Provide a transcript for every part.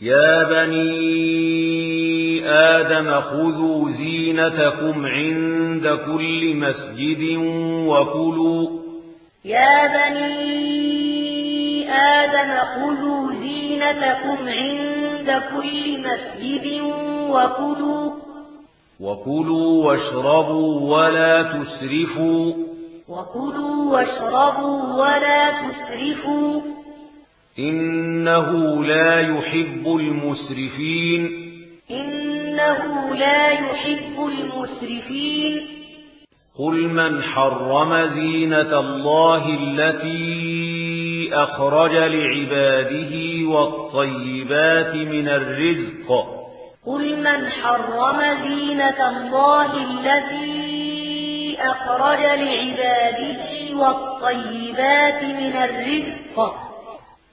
يا بني آدم خذوا زينتكم عند كل مسجد وكلوا يا بني آدم خذوا زينتكم عند كل مسجد وكلوا وكلوا واشربوا ولا تسرفوا وكلوا واشربوا ولا تسرفوا إنه لا يحب المسرفين. إنه لا يحب المسرفين. قل من حرم زينة الله التي أخرج لعباده والطيبات من الرزق. قل من حرم زينة الله التي أخرج لعباده والطيبات من الرزق.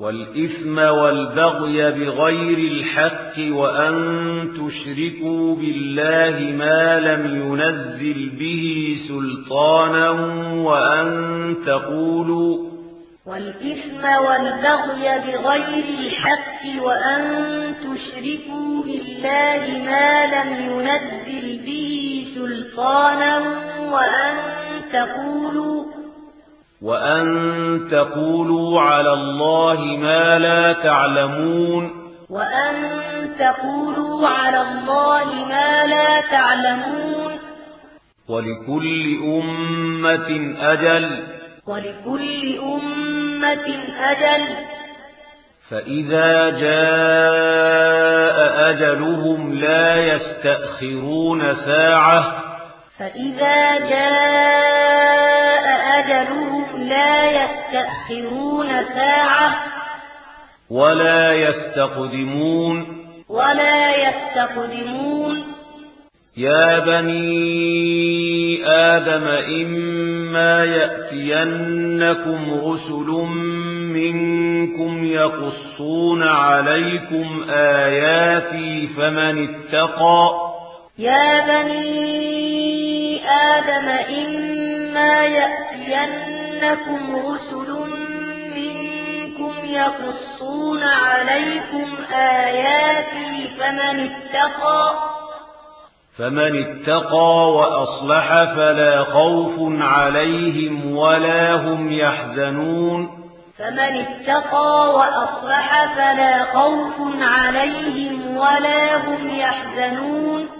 والإثم والبغي بغير الحق وأن تشركوا بالله ما لم ينزل به سلطانا وأن تقولوا والإثم والبغي بغير الحق وأن تشركوا بالله ما لم ينزل به سلطانا وأن تقولوا وأن تقولوا على الله ما لا تعلمون وأن تقولوا على الله ما لا تعلمون ولكل أمة أجل ولكل أمة أجل فإذا جاء أجلهم لا يستأخرون ساعة فإذا جاء يستأخرون ساعة ولا يستقدمون. ولا يستقدمون. يا بني آدم إما يأتينكم رسل منكم يقصون عليكم آياتي فمن اتقى. يا بني آدم إما يأتينكم لكم رسل منكم يقصون عليكم آياتي فمن اتقى فمن اتقى وأصلح فلا خوف عليهم ولا هم يحزنون. فمن اتقى وأصلح فلا خوف عليهم ولا هم يحزنون.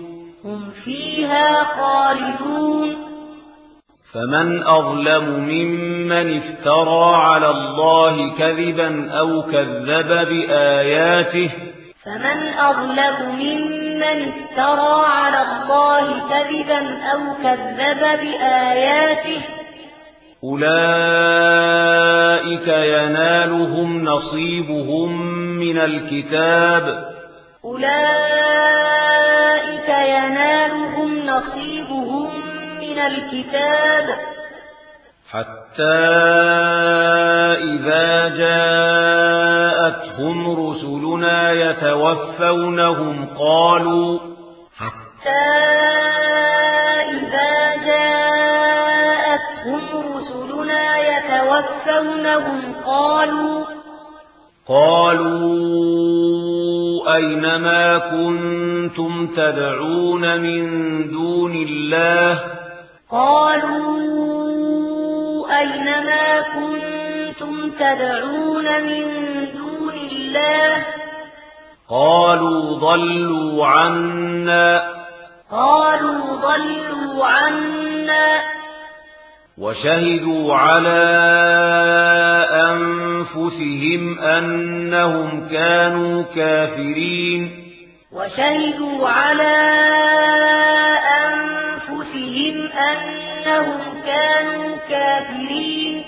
فيها خالدون فمن أظلم ممن افترى على الله كذبا أو كذب بآياته فمن أظلم ممن افترى على الله كذبا أو كذب بآياته أولئك ينالهم نصيبهم من الكتاب أولئك الكتاب. حتى إذا جاءتهم رسلنا يتوفونهم قالوا حتى إذا جاءتهم رسلنا يتوفونهم قالوا قالوا أينما كنتم تدعون من دون الله قالوا قالوا أينما كنتم تدعون من دون الله؟ قالوا ضلوا عنا. قالوا ضلوا عنا. وشهدوا على أنفسهم أنهم كانوا كافرين. وشهدوا على أنفسهم بِذُنُوبِهِمْ أَنَّهُمْ كَانُوا كَافِرِينَ